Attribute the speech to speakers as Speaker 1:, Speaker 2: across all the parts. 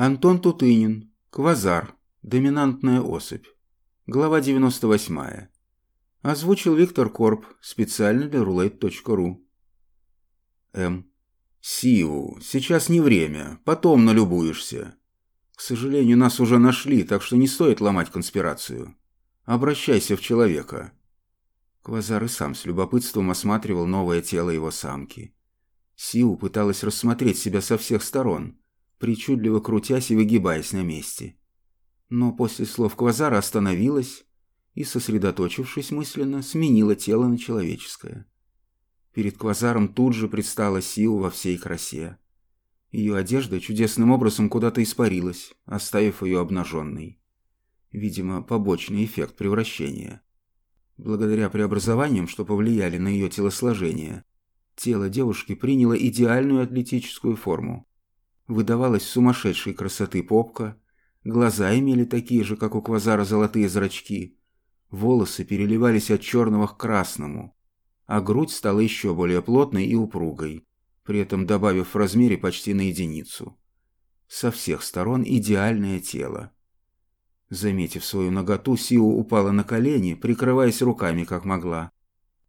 Speaker 1: Антон Тутынин. Квазар. Доминантная особь. Глава 98. Озвучил Виктор Корп. Специально для roulette.ru. М. Сиву. Сейчас не время. Потом налюбуешься. К сожалению, нас уже нашли, так что не стоит ломать конспирацию. Обращайся в человека. Квазар и сам с любопытством осматривал новое тело его самки. Сиу пыталась рассмотреть себя со всех сторон – причудливо крутясь и выгибаясь на месте. Но после слов Квазара остановилась и, сосредоточившись мысленно, сменила тело на человеческое. Перед Квазаром тут же предстала Сиу во всей красе. Ее одежда чудесным образом куда-то испарилась, оставив ее обнаженной. Видимо, побочный эффект превращения. Благодаря преобразованиям, что повлияли на ее телосложение, тело девушки приняло идеальную атлетическую форму. Выдавалась сумасшедшей красоты попка, глаза имели такие же, как у квазара, золотые зрачки, волосы переливались от черного к красному, а грудь стала еще более плотной и упругой, при этом добавив в размере почти на единицу. Со всех сторон идеальное тело. Заметив свою наготу, Сиу упала на колени, прикрываясь руками, как могла.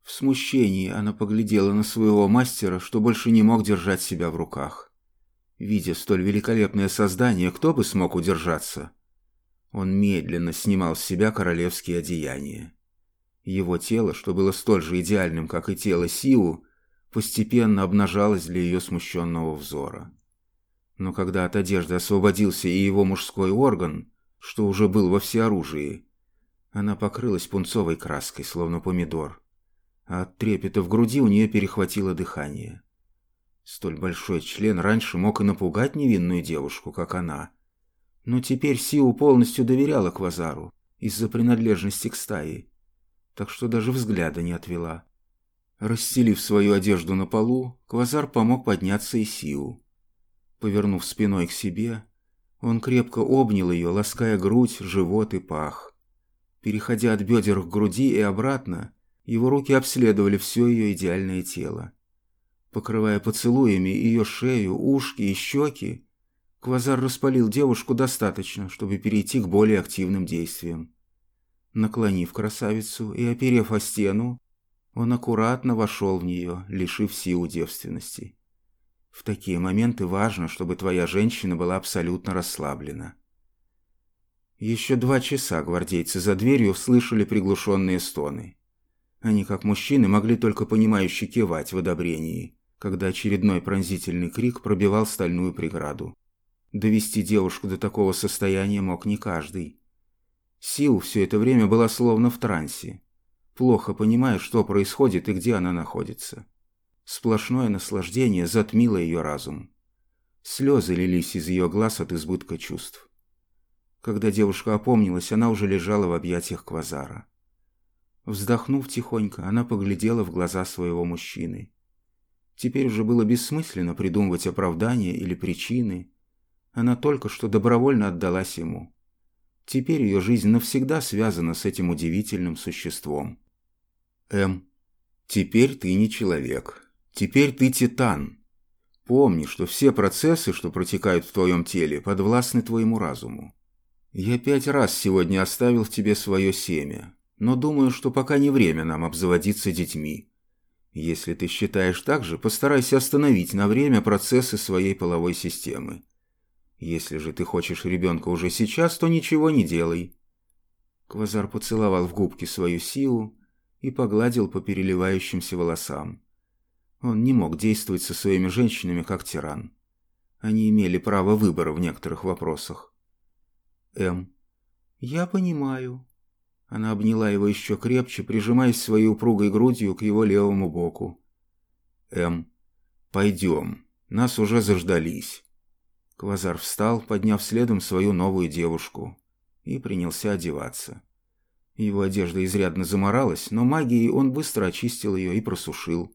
Speaker 1: В смущении она поглядела на своего мастера, что больше не мог держать себя в руках. Видя столь великолепное создание, кто бы смог удержаться? Он медленно снимал с себя королевские одеяния. Его тело, что было столь же идеальным, как и тело Сиу, постепенно обнажалось для ее смущенного взора. Но когда от одежды освободился и его мужской орган, что уже был во всеоружии, она покрылась пунцовой краской, словно помидор, а от трепета в груди у нее перехватило дыхание. Столь большой член раньше мог и напугать невинную девушку, как она. Но теперь Сиу полностью доверяла Квазару из-за принадлежности к стае, так что даже взгляда не отвела. Расстелив свою одежду на полу, Квазар помог подняться и Сиу. Повернув спиной к себе, он крепко обнял ее, лаская грудь, живот и пах. Переходя от бедер к груди и обратно, его руки обследовали все ее идеальное тело покрывая поцелуями ее шею, ушки и щеки, Квазар распалил девушку достаточно, чтобы перейти к более активным действиям. Наклонив красавицу и оперев о стену, он аккуратно вошел в нее, лишив силу девственности. В такие моменты важно, чтобы твоя женщина была абсолютно расслаблена. Еще два часа гвардейцы за дверью слышали приглушенные стоны. Они, как мужчины, могли только понимающе кивать в одобрении когда очередной пронзительный крик пробивал стальную преграду. Довести девушку до такого состояния мог не каждый. Сил все это время была словно в трансе, плохо понимая, что происходит и где она находится. Сплошное наслаждение затмило ее разум. Слезы лились из ее глаз от избытка чувств. Когда девушка опомнилась, она уже лежала в объятиях Квазара. Вздохнув тихонько, она поглядела в глаза своего мужчины. Теперь уже было бессмысленно придумывать оправдания или причины. Она только что добровольно отдалась ему. Теперь ее жизнь навсегда связана с этим удивительным существом. М. Теперь ты не человек. Теперь ты титан. Помни, что все процессы, что протекают в твоем теле, подвластны твоему разуму. Я пять раз сегодня оставил в тебе свое семя, но думаю, что пока не время нам обзаводиться детьми. Если ты считаешь так же, постарайся остановить на время процессы своей половой системы. Если же ты хочешь ребенка уже сейчас, то ничего не делай. Квазар поцеловал в губки свою силу и погладил по переливающимся волосам. Он не мог действовать со своими женщинами как тиран. Они имели право выбора в некоторых вопросах. М. Я понимаю. Она обняла его еще крепче, прижимаясь своей упругой грудью к его левому боку. «Эм, пойдем. Нас уже заждались». Квазар встал, подняв следом свою новую девушку, и принялся одеваться. Его одежда изрядно заморалась, но магией он быстро очистил ее и просушил.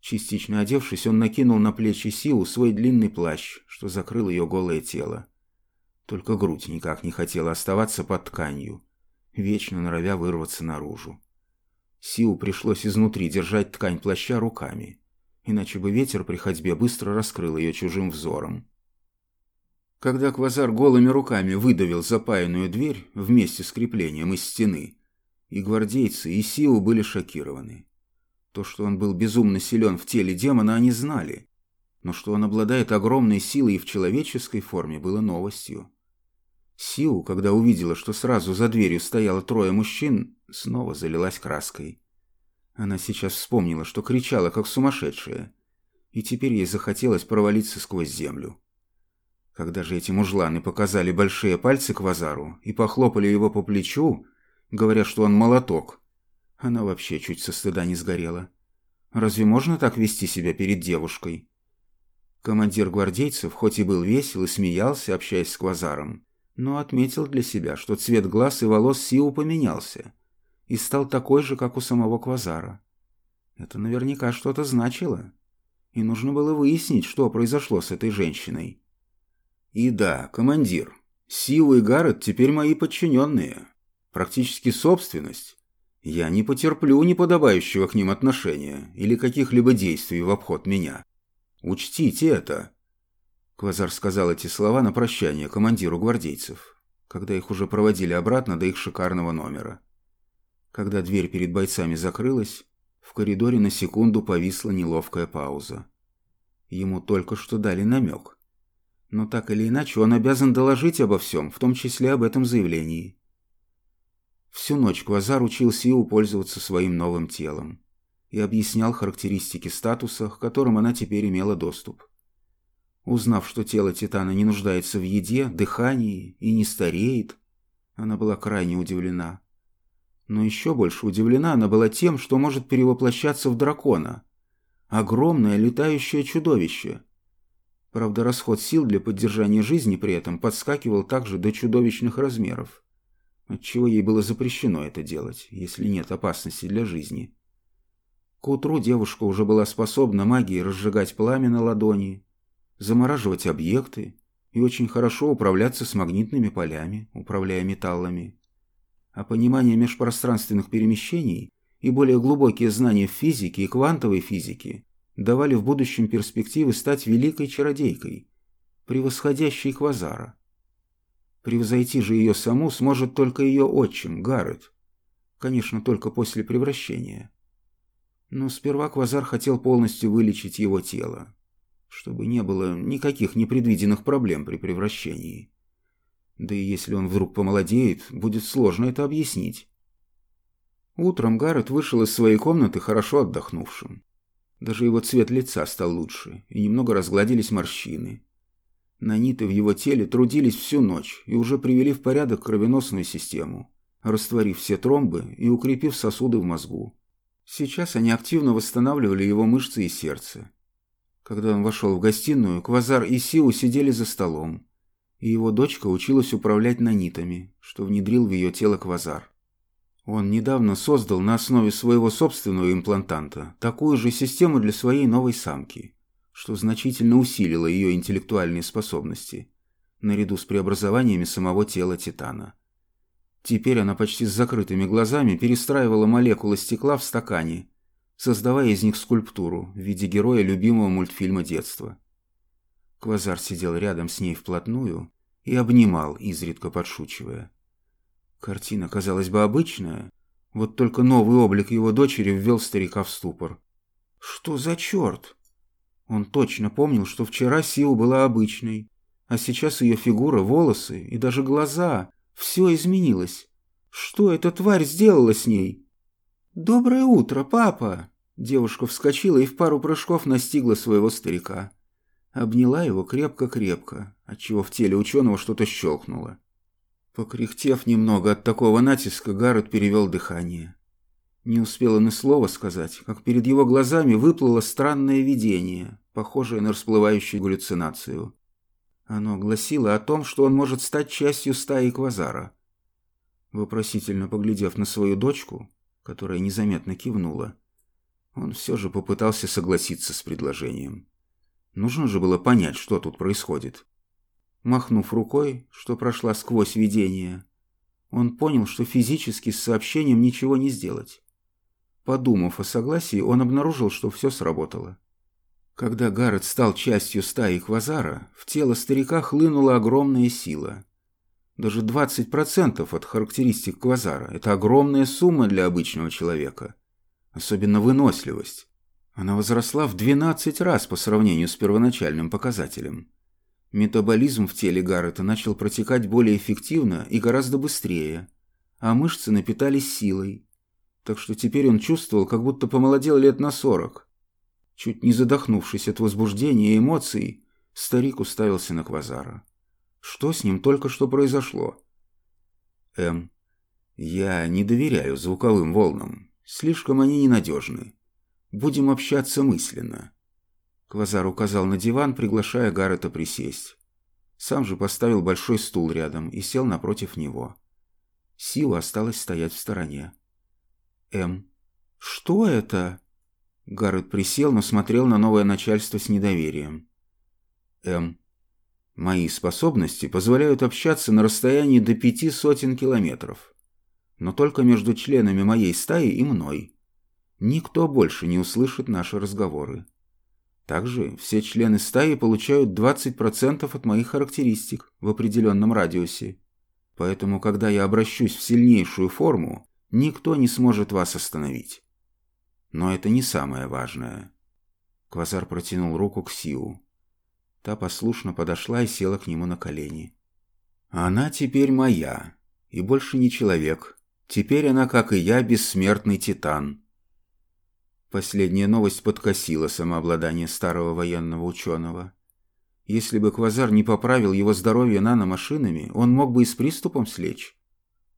Speaker 1: Частично одевшись, он накинул на плечи Силу свой длинный плащ, что закрыл ее голое тело. Только грудь никак не хотела оставаться под тканью вечно норовя вырваться наружу. Силу пришлось изнутри держать ткань плаща руками, иначе бы ветер при ходьбе быстро раскрыл ее чужим взором. Когда Квазар голыми руками выдавил запаянную дверь вместе с креплением из стены, и гвардейцы, и Сиу были шокированы. То, что он был безумно силен в теле демона, они знали, но что он обладает огромной силой и в человеческой форме, было новостью. Сиу, когда увидела, что сразу за дверью стояло трое мужчин, снова залилась краской. Она сейчас вспомнила, что кричала, как сумасшедшая, и теперь ей захотелось провалиться сквозь землю. Когда же эти мужланы показали большие пальцы к Вазару и похлопали его по плечу, говоря, что он молоток, она вообще чуть со стыда не сгорела. Разве можно так вести себя перед девушкой? Командир гвардейцев хоть и был весел и смеялся, общаясь с Квазаром, но отметил для себя, что цвет глаз и волос Сиу поменялся и стал такой же, как у самого Квазара. Это наверняка что-то значило, и нужно было выяснить, что произошло с этой женщиной. И да, командир, Сиу и Гаррет теперь мои подчиненные. Практически собственность. Я не потерплю неподобающего к ним отношения или каких-либо действий в обход меня. Учтите это. Квазар сказал эти слова на прощание командиру гвардейцев, когда их уже проводили обратно до их шикарного номера. Когда дверь перед бойцами закрылась, в коридоре на секунду повисла неловкая пауза. Ему только что дали намек. Но так или иначе он обязан доложить обо всем, в том числе об этом заявлении. Всю ночь Квазар учил Сиу пользоваться своим новым телом и объяснял характеристики статуса, к которым она теперь имела доступ. Узнав, что тело Титана не нуждается в еде, дыхании и не стареет, она была крайне удивлена. Но еще больше удивлена она была тем, что может перевоплощаться в дракона. Огромное летающее чудовище – Правда, расход сил для поддержания жизни при этом подскакивал также до чудовищных размеров, отчего ей было запрещено это делать, если нет опасности для жизни. К утру девушка уже была способна магией разжигать пламя на ладони, замораживать объекты и очень хорошо управляться с магнитными полями, управляя металлами. А понимание межпространственных перемещений и более глубокие знания в физике и квантовой физике давали в будущем перспективы стать великой чародейкой, превосходящей Квазара. Превзойти же ее саму сможет только ее отчим, Гаррет. Конечно, только после превращения. Но сперва Квазар хотел полностью вылечить его тело, чтобы не было никаких непредвиденных проблем при превращении. Да и если он вдруг помолодеет, будет сложно это объяснить. Утром Гаррет вышел из своей комнаты хорошо отдохнувшим. Даже его цвет лица стал лучше, и немного разгладились морщины. Наниты в его теле трудились всю ночь и уже привели в порядок кровеносную систему, растворив все тромбы и укрепив сосуды в мозгу. Сейчас они активно восстанавливали его мышцы и сердце. Когда он вошел в гостиную, Квазар и Сиу сидели за столом, и его дочка училась управлять нанитами, что внедрил в ее тело Квазар. Он недавно создал на основе своего собственного имплантанта такую же систему для своей новой самки, что значительно усилило ее интеллектуальные способности, наряду с преобразованиями самого тела Титана. Теперь она почти с закрытыми глазами перестраивала молекулы стекла в стакане, создавая из них скульптуру в виде героя любимого мультфильма детства. Квазар сидел рядом с ней вплотную и обнимал, изредка подшучивая. Картина, казалось бы, обычная, вот только новый облик его дочери ввел старика в ступор. Что за черт? Он точно помнил, что вчера Сиу была обычной, а сейчас ее фигура, волосы и даже глаза – все изменилось. Что эта тварь сделала с ней? «Доброе утро, папа!» Девушка вскочила и в пару прыжков настигла своего старика. Обняла его крепко-крепко, отчего в теле ученого что-то щелкнуло. Покряхтев немного от такого натиска, Гаррет перевел дыхание. Не успел он и слова сказать, как перед его глазами выплыло странное видение, похожее на расплывающую галлюцинацию. Оно гласило о том, что он может стать частью стаи Квазара. Вопросительно поглядев на свою дочку, которая незаметно кивнула, он все же попытался согласиться с предложением. Нужно же было понять, что тут происходит. Махнув рукой, что прошла сквозь видение, он понял, что физически с сообщением ничего не сделать. Подумав о согласии, он обнаружил, что все сработало. Когда Гаррет стал частью стаи Квазара, в тело старика хлынула огромная сила. Даже 20% от характеристик Квазара – это огромная сумма для обычного человека. Особенно выносливость. Она возросла в 12 раз по сравнению с первоначальным показателем. Метаболизм в теле Гаррета начал протекать более эффективно и гораздо быстрее, а мышцы напитались силой. Так что теперь он чувствовал, как будто помолодел лет на сорок. Чуть не задохнувшись от возбуждения и эмоций, старик уставился на Квазара. Что с ним только что произошло? М. Я не доверяю звуковым волнам. Слишком они ненадежны. Будем общаться мысленно. Квазар указал на диван, приглашая Гаррета присесть. Сам же поставил большой стул рядом и сел напротив него. Сила осталась стоять в стороне. М. Что это? Гаррет присел, но смотрел на новое начальство с недоверием. М. Мои способности позволяют общаться на расстоянии до пяти сотен километров. Но только между членами моей стаи и мной. Никто больше не услышит наши разговоры. Также все члены стаи получают 20% от моих характеристик в определенном радиусе. Поэтому, когда я обращусь в сильнейшую форму, никто не сможет вас остановить. Но это не самое важное. Квазар протянул руку к Сиу. Та послушно подошла и села к нему на колени. Она теперь моя, и больше не человек. Теперь она, как и я, бессмертный титан. Последняя новость подкосила самообладание старого военного ученого. Если бы Квазар не поправил его здоровье наномашинами, он мог бы и с приступом слечь.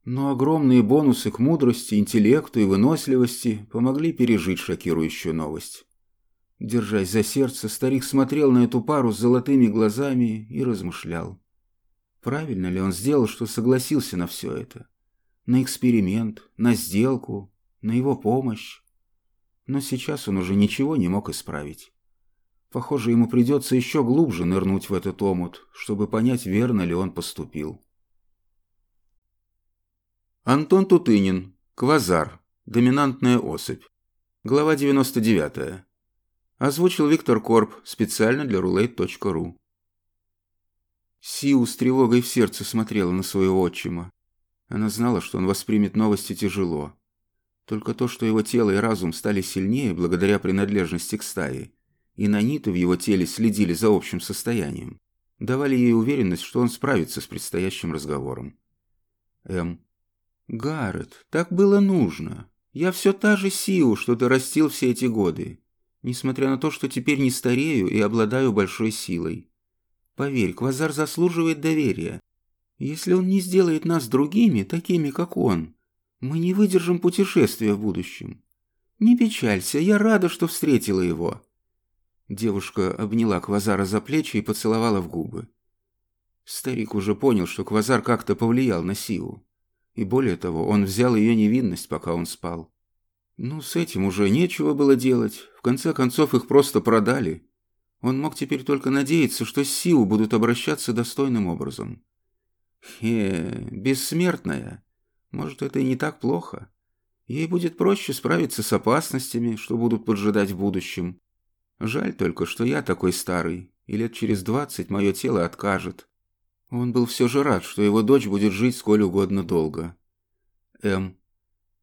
Speaker 1: Но огромные бонусы к мудрости, интеллекту и выносливости помогли пережить шокирующую новость. Держась за сердце, старик смотрел на эту пару с золотыми глазами и размышлял. Правильно ли он сделал, что согласился на все это? На эксперимент, на сделку, на его помощь? Но сейчас он уже ничего не мог исправить. Похоже, ему придется еще глубже нырнуть в этот омут, чтобы понять, верно ли он поступил. Антон Тутынин. Квазар. Доминантная особь. Глава 99. Озвучил Виктор Корп специально для roulette.ru. Сиу с тревогой в сердце смотрела на своего отчима. Она знала, что он воспримет новости тяжело. Только то, что его тело и разум стали сильнее благодаря принадлежности к стае, и наниты в его теле следили за общим состоянием, давали ей уверенность, что он справится с предстоящим разговором. М. «Гаррет, так было нужно. Я все та же Сиу, что ты растил все эти годы, несмотря на то, что теперь не старею и обладаю большой силой. Поверь, Квазар заслуживает доверия. Если он не сделает нас другими, такими, как он, мы не выдержим путешествия в будущем. Не печалься, я рада, что встретила его». Девушка обняла Квазара за плечи и поцеловала в губы. Старик уже понял, что Квазар как-то повлиял на Сиу. И более того, он взял ее невинность, пока он спал. Ну, с этим уже нечего было делать. В конце концов, их просто продали. Он мог теперь только надеяться, что с Сиу будут обращаться достойным образом. Хе, бессмертная. Может, это и не так плохо. Ей будет проще справиться с опасностями, что будут поджидать в будущем. Жаль только, что я такой старый, и лет через двадцать мое тело откажет. Он был все же рад, что его дочь будет жить сколь угодно долго. М.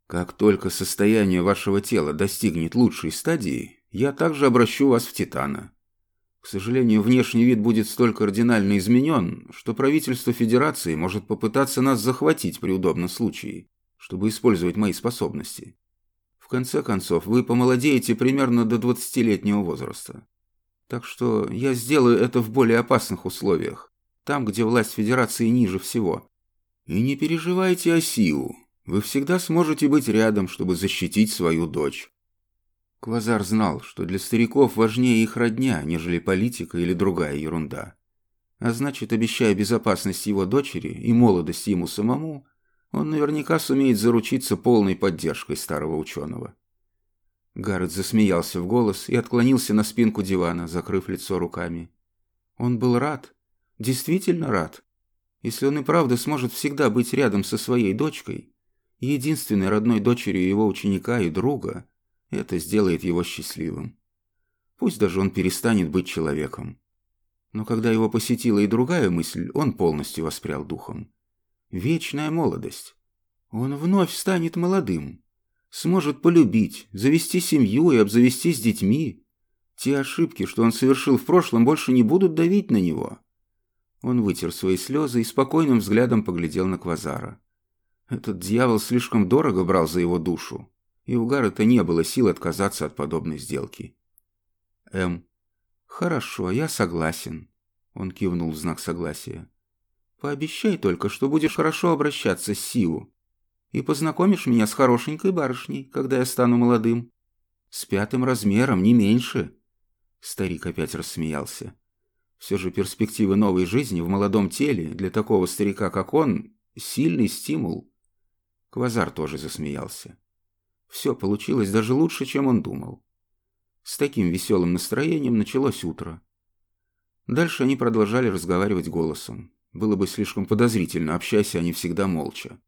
Speaker 1: Как только состояние вашего тела достигнет лучшей стадии, я также обращу вас в Титана. К сожалению, внешний вид будет столь кардинально изменен, что правительство Федерации может попытаться нас захватить при удобном случае, чтобы использовать мои способности. В конце концов, вы помолодеете примерно до 20-летнего возраста. Так что я сделаю это в более опасных условиях, там, где власть Федерации ниже всего. И не переживайте о Сиу. Вы всегда сможете быть рядом, чтобы защитить свою дочь. Квазар знал, что для стариков важнее их родня, нежели политика или другая ерунда. А значит, обещая безопасность его дочери и молодость ему самому, он наверняка сумеет заручиться полной поддержкой старого ученого. Гаррет засмеялся в голос и отклонился на спинку дивана, закрыв лицо руками. Он был рад, действительно рад. Если он и правда сможет всегда быть рядом со своей дочкой, единственной родной дочерью его ученика и друга, это сделает его счастливым. Пусть даже он перестанет быть человеком. Но когда его посетила и другая мысль, он полностью воспрял духом. Вечная молодость. Он вновь станет молодым. Сможет полюбить, завести семью и обзавестись детьми. Те ошибки, что он совершил в прошлом, больше не будут давить на него. Он вытер свои слезы и спокойным взглядом поглядел на Квазара. Этот дьявол слишком дорого брал за его душу, и у Гаррета не было сил отказаться от подобной сделки. М. «Хорошо, я согласен», — он кивнул в знак согласия. «Пообещай только, что будешь хорошо обращаться с Сиу и познакомишь меня с хорошенькой барышней, когда я стану молодым. С пятым размером, не меньше». Старик опять рассмеялся. Все же перспективы новой жизни в молодом теле для такого старика, как он, сильный стимул. Квазар тоже засмеялся. Все получилось даже лучше, чем он думал. С таким веселым настроением началось утро. Дальше они продолжали разговаривать голосом. Было бы слишком подозрительно, общаясь они всегда молча.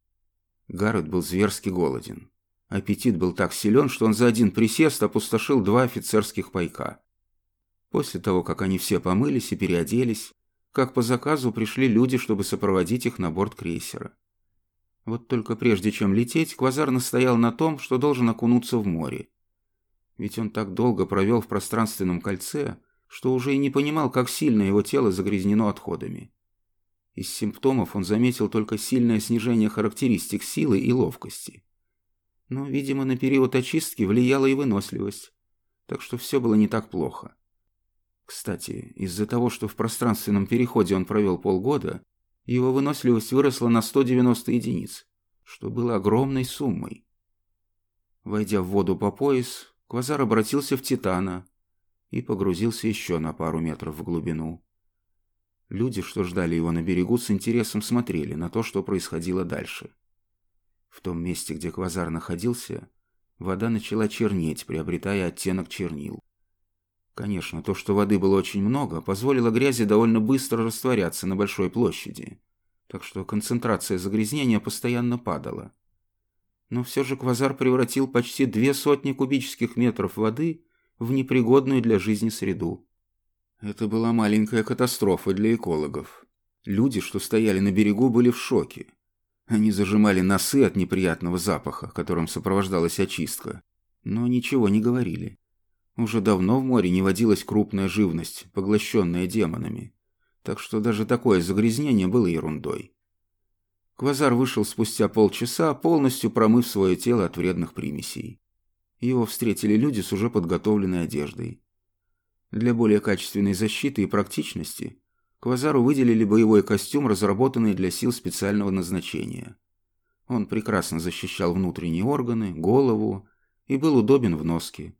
Speaker 1: Гаррет был зверски голоден. Аппетит был так силен, что он за один присест опустошил два офицерских пайка. После того, как они все помылись и переоделись, как по заказу пришли люди, чтобы сопроводить их на борт крейсера. Вот только прежде чем лететь, Квазар настоял на том, что должен окунуться в море. Ведь он так долго провел в пространственном кольце, что уже и не понимал, как сильно его тело загрязнено отходами. Из симптомов он заметил только сильное снижение характеристик силы и ловкости. Но, видимо, на период очистки влияла и выносливость, так что все было не так плохо. Кстати, из-за того, что в пространственном переходе он провел полгода, его выносливость выросла на 190 единиц, что было огромной суммой. Войдя в воду по пояс, Квазар обратился в Титана и погрузился еще на пару метров в глубину. Люди, что ждали его на берегу, с интересом смотрели на то, что происходило дальше. В том месте, где Квазар находился, вода начала чернеть, приобретая оттенок чернил. Конечно, то, что воды было очень много, позволило грязи довольно быстро растворяться на большой площади, так что концентрация загрязнения постоянно падала. Но все же квазар превратил почти две сотни кубических метров воды в непригодную для жизни среду. Это была маленькая катастрофа для экологов. Люди, что стояли на берегу, были в шоке. Они зажимали носы от неприятного запаха, которым сопровождалась очистка, но ничего не говорили. Уже давно в море не водилась крупная живность, поглощенная демонами, так что даже такое загрязнение было ерундой. Квазар вышел спустя полчаса, полностью промыв свое тело от вредных примесей. Его встретили люди с уже подготовленной одеждой. Для более качественной защиты и практичности Квазару выделили боевой костюм, разработанный для сил специального назначения. Он прекрасно защищал внутренние органы, голову и был удобен в носке.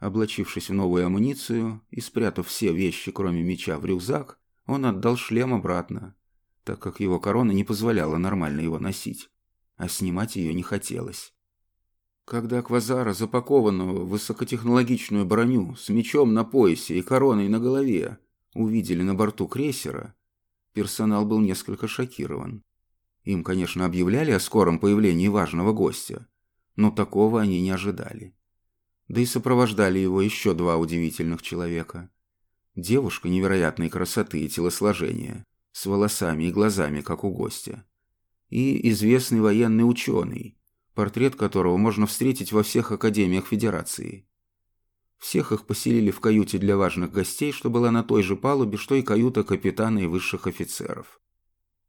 Speaker 1: Облачившись в новую амуницию и спрятав все вещи, кроме меча, в рюкзак, он отдал шлем обратно, так как его корона не позволяла нормально его носить, а снимать ее не хотелось. Когда Квазара, запакованного в высокотехнологичную броню, с мечом на поясе и короной на голове, увидели на борту крейсера, персонал был несколько шокирован. Им, конечно, объявляли о скором появлении важного гостя, но такого они не ожидали. Да и сопровождали его еще два удивительных человека. Девушка невероятной красоты и телосложения, с волосами и глазами, как у гостя. И известный военный ученый, портрет которого можно встретить во всех академиях Федерации. Всех их поселили в каюте для важных гостей, что была на той же палубе, что и каюта капитана и высших офицеров.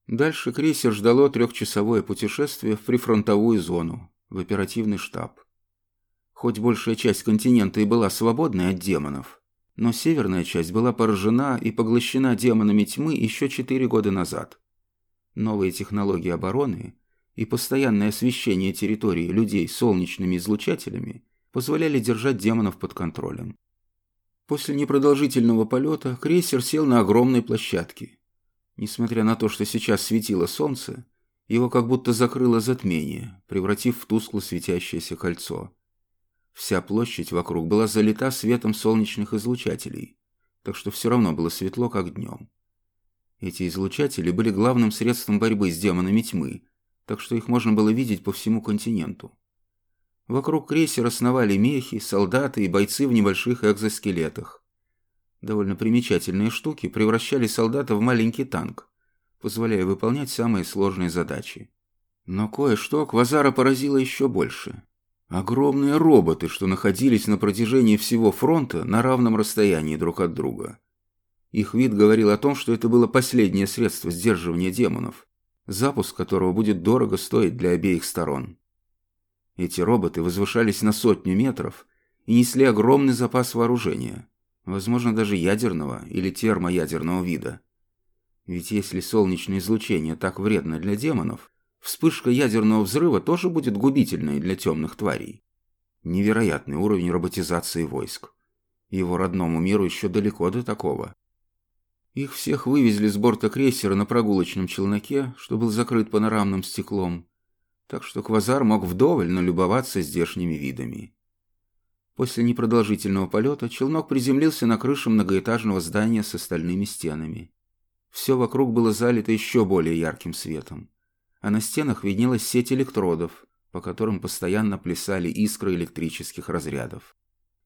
Speaker 1: Дальше крейсер ждало трехчасовое путешествие в прифронтовую зону, в оперативный штаб. Хоть большая часть континента и была свободной от демонов, но северная часть была поражена и поглощена демонами тьмы еще четыре года назад. Новые технологии обороны и постоянное освещение территории людей солнечными излучателями позволяли держать демонов под контролем. После непродолжительного полета крейсер сел на огромной площадке. Несмотря на то, что сейчас светило солнце, его как будто закрыло затмение, превратив в тускло светящееся кольцо. Вся площадь вокруг была залита светом солнечных излучателей, так что все равно было светло, как днем. Эти излучатели были главным средством борьбы с демонами тьмы, так что их можно было видеть по всему континенту. Вокруг крейсера сновали мехи, солдаты и бойцы в небольших экзоскелетах. Довольно примечательные штуки превращали солдата в маленький танк, позволяя выполнять самые сложные задачи. Но кое-что Квазара поразило еще больше. Огромные роботы, что находились на протяжении всего фронта на равном расстоянии друг от друга. Их вид говорил о том, что это было последнее средство сдерживания демонов, запуск которого будет дорого стоить для обеих сторон. Эти роботы возвышались на сотню метров и несли огромный запас вооружения, возможно, даже ядерного или термоядерного вида. Ведь если солнечное излучение так вредно для демонов, вспышка ядерного взрыва тоже будет губительной для темных тварей. Невероятный уровень роботизации войск. Его родному миру еще далеко до такого. Их всех вывезли с борта крейсера на прогулочном челноке, что был закрыт панорамным стеклом, так что Квазар мог вдоволь налюбоваться здешними видами. После непродолжительного полета челнок приземлился на крышу многоэтажного здания с остальными стенами. Все вокруг было залито еще более ярким светом, а на стенах виднелась сеть электродов, по которым постоянно плясали искры электрических разрядов.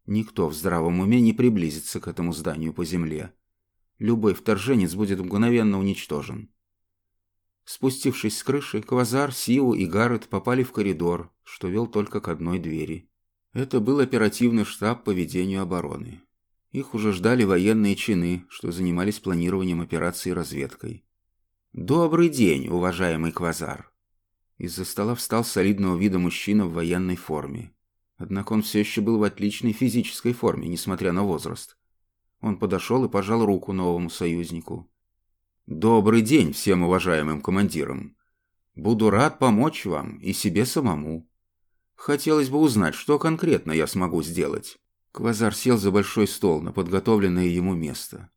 Speaker 1: Никто в здравом уме не приблизится к этому зданию по земле. Любой вторженец будет мгновенно уничтожен. Спустившись с крыши, Квазар, Сиу и Гаррет попали в коридор, что вел только к одной двери. Это был оперативный штаб по ведению обороны. Их уже ждали военные чины, что занимались планированием операции и разведкой. «Добрый день, уважаемый Квазар!» Из-за стола встал солидного вида мужчина в военной форме. Однако он все еще был в отличной физической форме, несмотря на возраст. Он подошел и пожал руку новому союзнику. «Добрый день всем уважаемым командирам. Буду рад помочь вам и себе самому. Хотелось бы узнать, что конкретно я смогу сделать». Квазар сел за большой стол на подготовленное ему место.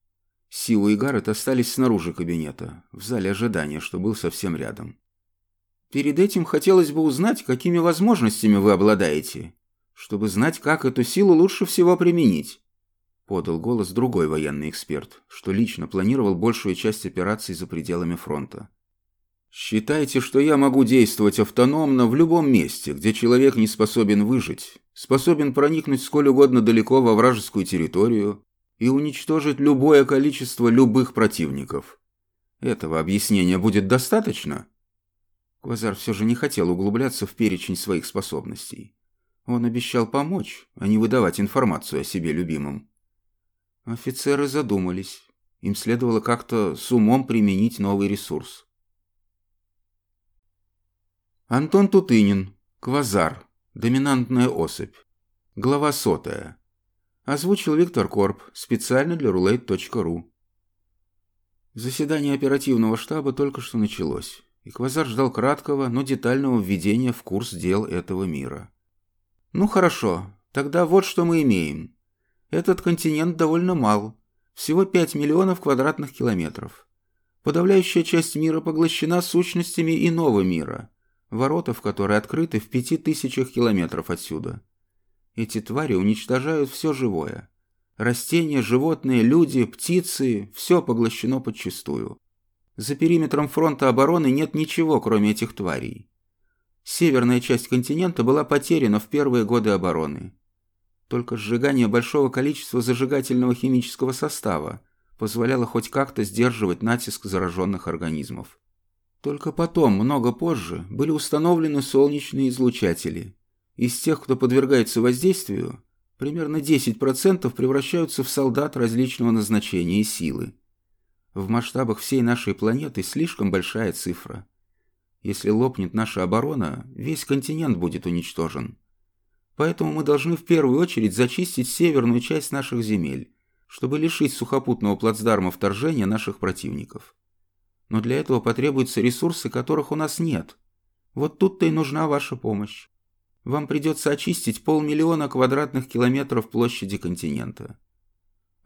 Speaker 1: Сиу и Гаррет остались снаружи кабинета, в зале ожидания, что был совсем рядом. «Перед этим хотелось бы узнать, какими возможностями вы обладаете, чтобы знать, как эту силу лучше всего применить», подал голос другой военный эксперт, что лично планировал большую часть операций за пределами фронта. Считайте, что я могу действовать автономно в любом месте, где человек не способен выжить, способен проникнуть сколь угодно далеко во вражескую территорию и уничтожить любое количество любых противников. Этого объяснения будет достаточно? Квазар все же не хотел углубляться в перечень своих способностей. Он обещал помочь, а не выдавать информацию о себе любимом. Офицеры задумались. Им следовало как-то с умом применить новый ресурс. Антон Тутынин. Квазар. Доминантная особь. Глава сотая. Озвучил Виктор Корп специально для roulette.ru. Заседание оперативного штаба только что началось, и Квазар ждал краткого, но детального введения в курс дел этого мира. Ну хорошо, тогда вот что мы имеем. Этот континент довольно мал, всего 5 миллионов квадратных километров. Подавляющая часть мира поглощена сущностями иного мира – ворота в которые открыты в пяти тысячах километров отсюда. Эти твари уничтожают все живое. Растения, животные, люди, птицы – все поглощено подчистую. За периметром фронта обороны нет ничего, кроме этих тварей. Северная часть континента была потеряна в первые годы обороны. Только сжигание большого количества зажигательного химического состава позволяло хоть как-то сдерживать натиск зараженных организмов. Только потом, много позже, были установлены солнечные излучатели. Из тех, кто подвергается воздействию, примерно 10% превращаются в солдат различного назначения и силы. В масштабах всей нашей планеты слишком большая цифра. Если лопнет наша оборона, весь континент будет уничтожен. Поэтому мы должны в первую очередь зачистить северную часть наших земель, чтобы лишить сухопутного плацдарма вторжения наших противников но для этого потребуются ресурсы, которых у нас нет. Вот тут-то и нужна ваша помощь. Вам придется очистить полмиллиона квадратных километров площади континента.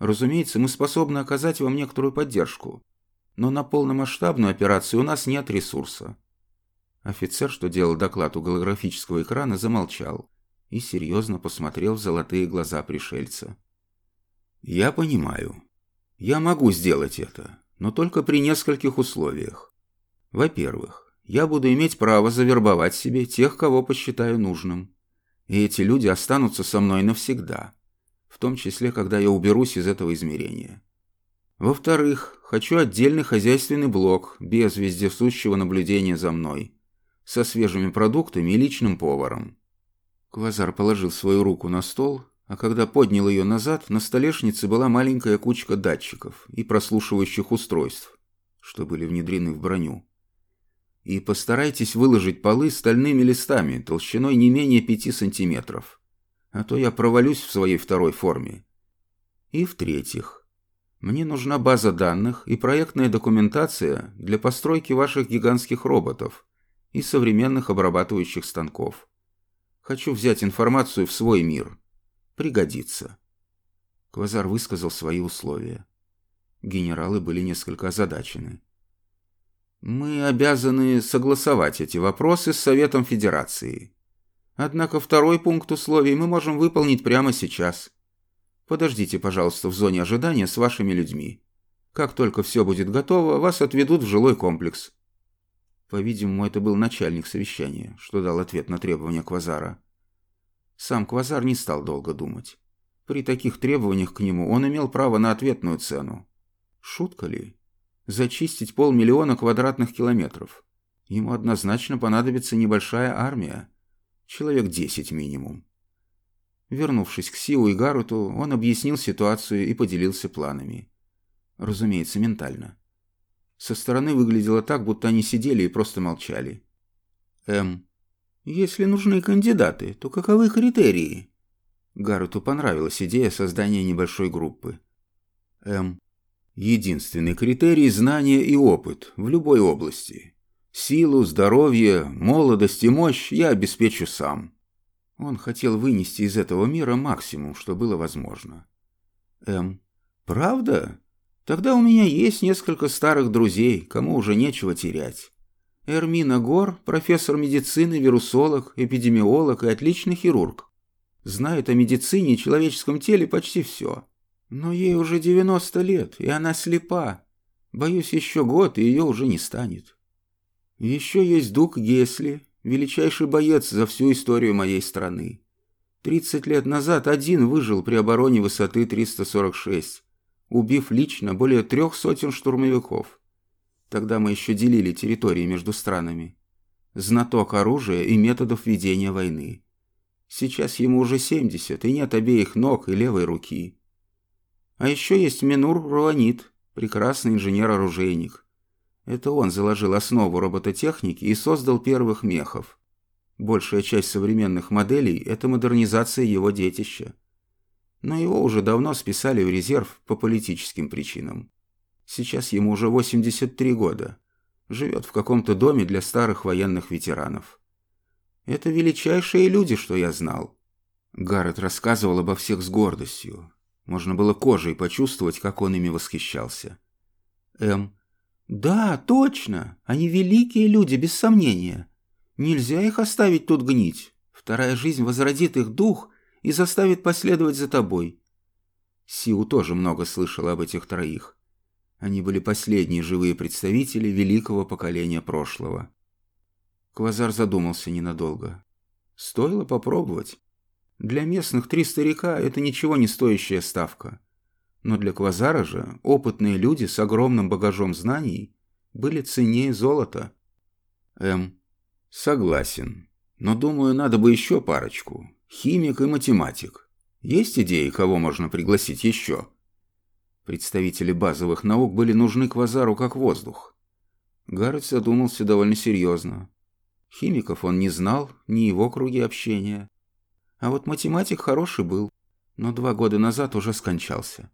Speaker 1: Разумеется, мы способны оказать вам некоторую поддержку, но на полномасштабную операцию у нас нет ресурса. Офицер, что делал доклад у голографического экрана, замолчал и серьезно посмотрел в золотые глаза пришельца. «Я понимаю. Я могу сделать это но только при нескольких условиях. Во-первых, я буду иметь право завербовать себе тех, кого посчитаю нужным. И эти люди останутся со мной навсегда, в том числе, когда я уберусь из этого измерения. Во-вторых, хочу отдельный хозяйственный блок без вездесущего наблюдения за мной, со свежими продуктами и личным поваром. Квазар положил свою руку на стол, а когда поднял ее назад, на столешнице была маленькая кучка датчиков и прослушивающих устройств, что были внедрены в броню. И постарайтесь выложить полы стальными листами толщиной не менее пяти сантиметров, а то я провалюсь в своей второй форме. И в-третьих, мне нужна база данных и проектная документация для постройки ваших гигантских роботов и современных обрабатывающих станков. Хочу взять информацию в свой мир. Пригодится. Квазар высказал свои условия. Генералы были несколько озадачены. Мы обязаны согласовать эти вопросы с Советом Федерации. Однако второй пункт условий мы можем выполнить прямо сейчас. Подождите, пожалуйста, в зоне ожидания с вашими людьми. Как только все будет готово, вас отведут в жилой комплекс. По-видимому, это был начальник совещания, что дал ответ на требования Квазара. Сам Квазар не стал долго думать. При таких требованиях к нему он имел право на ответную цену. Шутка ли? Зачистить полмиллиона квадратных километров. Ему однозначно понадобится небольшая армия. Человек десять минимум. Вернувшись к Сиу и Гаруту, он объяснил ситуацию и поделился планами. Разумеется, ментально. Со стороны выглядело так, будто они сидели и просто молчали. М. Если нужны кандидаты, то каковы критерии? Гаруту понравилась идея создания небольшой группы. М. Единственный критерий – знание и опыт в любой области. Силу, здоровье, молодость и мощь я обеспечу сам. Он хотел вынести из этого мира максимум, что было возможно. М. Правда? Тогда у меня есть несколько старых друзей, кому уже нечего терять. Эрмина Гор, профессор медицины, вирусолог, эпидемиолог и отличный хирург. Знает о медицине и человеческом теле почти все. Но ей уже 90 лет, и она слепа. Боюсь, еще год, и ее уже не станет. Еще есть Дук Гесли, величайший боец за всю историю моей страны. 30 лет назад один выжил при обороне высоты 346, убив лично более трех сотен штурмовиков. Тогда мы еще делили территории между странами. Знаток оружия и методов ведения войны. Сейчас ему уже 70, и нет обеих ног и левой руки. А еще есть Минур Руанит, прекрасный инженер-оружейник. Это он заложил основу робототехники и создал первых мехов. Большая часть современных моделей – это модернизация его детища. Но его уже давно списали в резерв по политическим причинам. Сейчас ему уже 83 года. Живет в каком-то доме для старых военных ветеранов. Это величайшие люди, что я знал. Гаррет рассказывал обо всех с гордостью. Можно было кожей почувствовать, как он ими восхищался. М. «Да, точно. Они великие люди, без сомнения. Нельзя их оставить тут гнить. Вторая жизнь возродит их дух и заставит последовать за тобой». Сиу тоже много слышал об этих троих. Они были последние живые представители великого поколения прошлого. Квазар задумался ненадолго. Стоило попробовать. Для местных три старика – это ничего не стоящая ставка. Но для Квазара же опытные люди с огромным багажом знаний были ценнее золота. М. Согласен. Но думаю, надо бы еще парочку. Химик и математик. Есть идеи, кого можно пригласить еще? Представители базовых наук были нужны Квазару как воздух. Гаррет задумался довольно серьезно. Химиков он не знал, ни его круги общения. А вот математик хороший был, но два года назад уже скончался.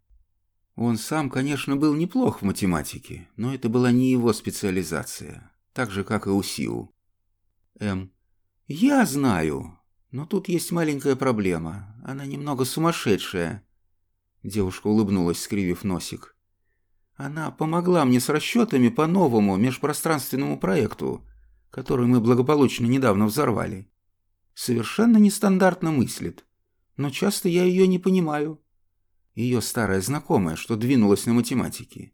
Speaker 1: Он сам, конечно, был неплох в математике, но это была не его специализация, так же, как и у Сиу. М. «Я знаю, но тут есть маленькая проблема. Она немного сумасшедшая». Девушка улыбнулась, скривив носик. «Она помогла мне с расчетами по новому межпространственному проекту, который мы благополучно недавно взорвали совершенно нестандартно мыслит, но часто я ее не понимаю. Ее старая знакомая, что двинулась на математике.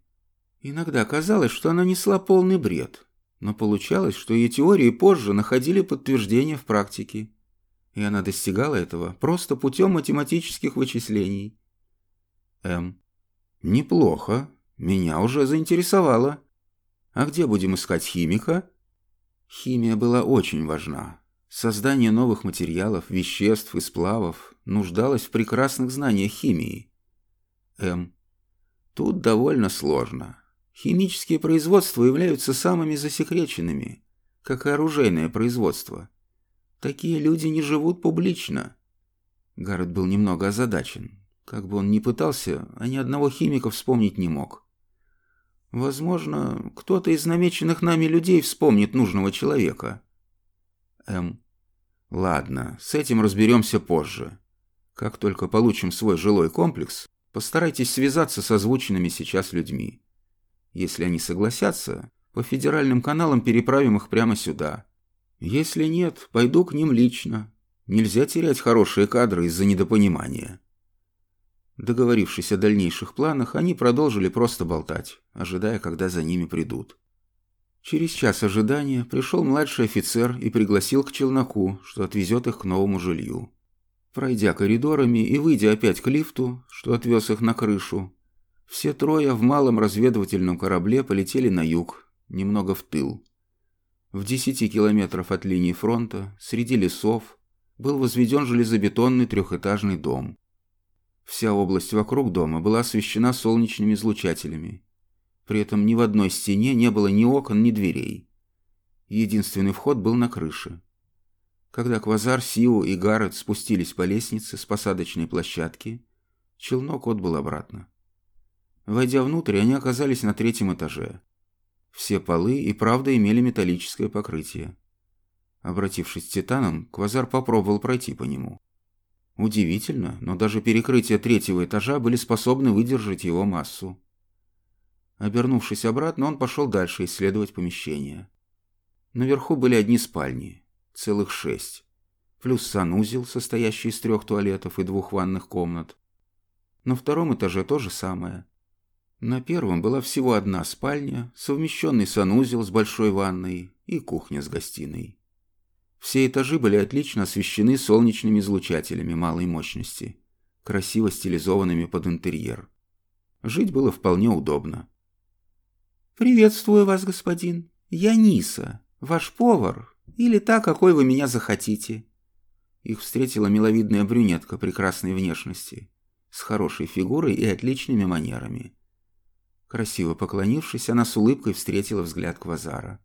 Speaker 1: Иногда казалось, что она несла полный бред, но получалось, что ее теории позже находили подтверждение в практике. И она достигала этого просто путем математических вычислений. М. Неплохо. Меня уже заинтересовало. А где будем искать химика? Химия была очень важна. Создание новых материалов, веществ и сплавов нуждалось в прекрасных знаниях химии. М. Тут довольно сложно. Химические производства являются самыми засекреченными, как и оружейное производство. Такие люди не живут публично. Гаррет был немного озадачен. Как бы он ни пытался, а ни одного химика вспомнить не мог. Возможно, кто-то из намеченных нами людей вспомнит нужного человека. М. Ладно, с этим разберемся позже. Как только получим свой жилой комплекс, постарайтесь связаться с озвученными сейчас людьми. Если они согласятся, по федеральным каналам переправим их прямо сюда. Если нет, пойду к ним лично. Нельзя терять хорошие кадры из-за недопонимания. Договорившись о дальнейших планах, они продолжили просто болтать, ожидая, когда за ними придут. Через час ожидания пришел младший офицер и пригласил к челноку, что отвезет их к новому жилью. Пройдя коридорами и выйдя опять к лифту, что отвез их на крышу, все трое в малом разведывательном корабле полетели на юг, немного в тыл. В десяти километров от линии фронта, среди лесов, был возведен железобетонный трехэтажный дом. Вся область вокруг дома была освещена солнечными излучателями, при этом ни в одной стене не было ни окон, ни дверей. Единственный вход был на крыше. Когда Квазар, Сиу и Гаррет спустились по лестнице с посадочной площадки, челнок отбыл обратно. Войдя внутрь, они оказались на третьем этаже. Все полы и правда имели металлическое покрытие. Обратившись к Титанам, Квазар попробовал пройти по нему. Удивительно, но даже перекрытия третьего этажа были способны выдержать его массу. Обернувшись обратно, он пошел дальше исследовать помещение. Наверху были одни спальни, целых шесть, плюс санузел, состоящий из трех туалетов и двух ванных комнат. На втором этаже то же самое. На первом была всего одна спальня, совмещенный санузел с большой ванной и кухня с гостиной. Все этажи были отлично освещены солнечными излучателями малой мощности, красиво стилизованными под интерьер. Жить было вполне удобно. «Приветствую вас, господин. Я Ниса, ваш повар, или та, какой вы меня захотите». Их встретила миловидная брюнетка прекрасной внешности, с хорошей фигурой и отличными манерами. Красиво поклонившись, она с улыбкой встретила взгляд Квазара.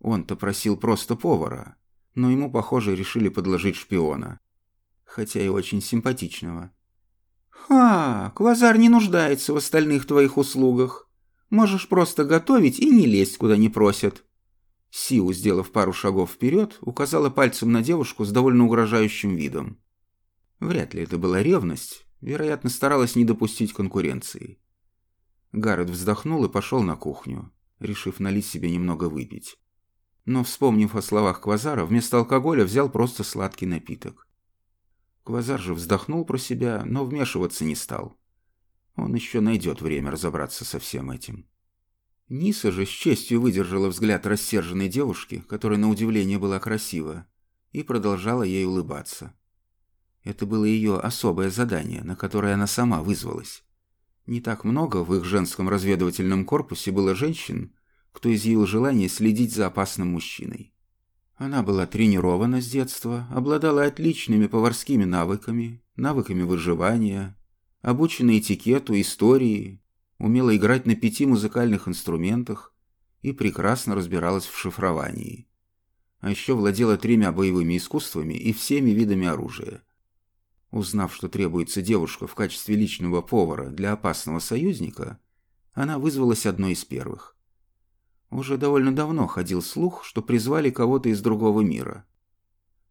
Speaker 1: Он-то просил просто повара, но ему, похоже, решили подложить шпиона. Хотя и очень симпатичного. «Ха, Квазар не нуждается в остальных твоих услугах. Можешь просто готовить и не лезть, куда не просят». Сиу, сделав пару шагов вперед, указала пальцем на девушку с довольно угрожающим видом. Вряд ли это была ревность, вероятно, старалась не допустить конкуренции. Гаррет вздохнул и пошел на кухню, решив налить себе немного выпить. Но, вспомнив о словах Квазара, вместо алкоголя взял просто сладкий напиток. Квазар же вздохнул про себя, но вмешиваться не стал. Он еще найдет время разобраться со всем этим. Ниса же с честью выдержала взгляд рассерженной девушки, которая на удивление была красива, и продолжала ей улыбаться. Это было ее особое задание, на которое она сама вызвалась. Не так много в их женском разведывательном корпусе было женщин, кто изъявил желание следить за опасным мужчиной. Она была тренирована с детства, обладала отличными поварскими навыками, навыками выживания, обучена этикету, истории, умела играть на пяти музыкальных инструментах и прекрасно разбиралась в шифровании. А еще владела тремя боевыми искусствами и всеми видами оружия. Узнав, что требуется девушка в качестве личного повара для опасного союзника, она вызвалась одной из первых. Уже довольно давно ходил слух, что призвали кого-то из другого мира.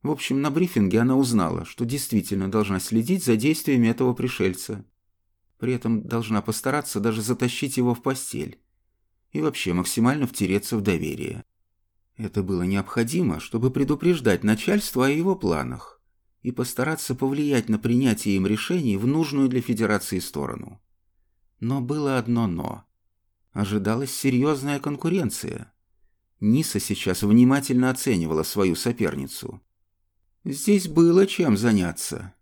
Speaker 1: В общем, на брифинге она узнала, что действительно должна следить за действиями этого пришельца. При этом должна постараться даже затащить его в постель. И вообще максимально втереться в доверие. Это было необходимо, чтобы предупреждать начальство о его планах и постараться повлиять на принятие им решений в нужную для Федерации сторону. Но было одно «но». Ожидалась серьезная конкуренция. Ниса сейчас внимательно оценивала свою соперницу. Здесь было чем заняться.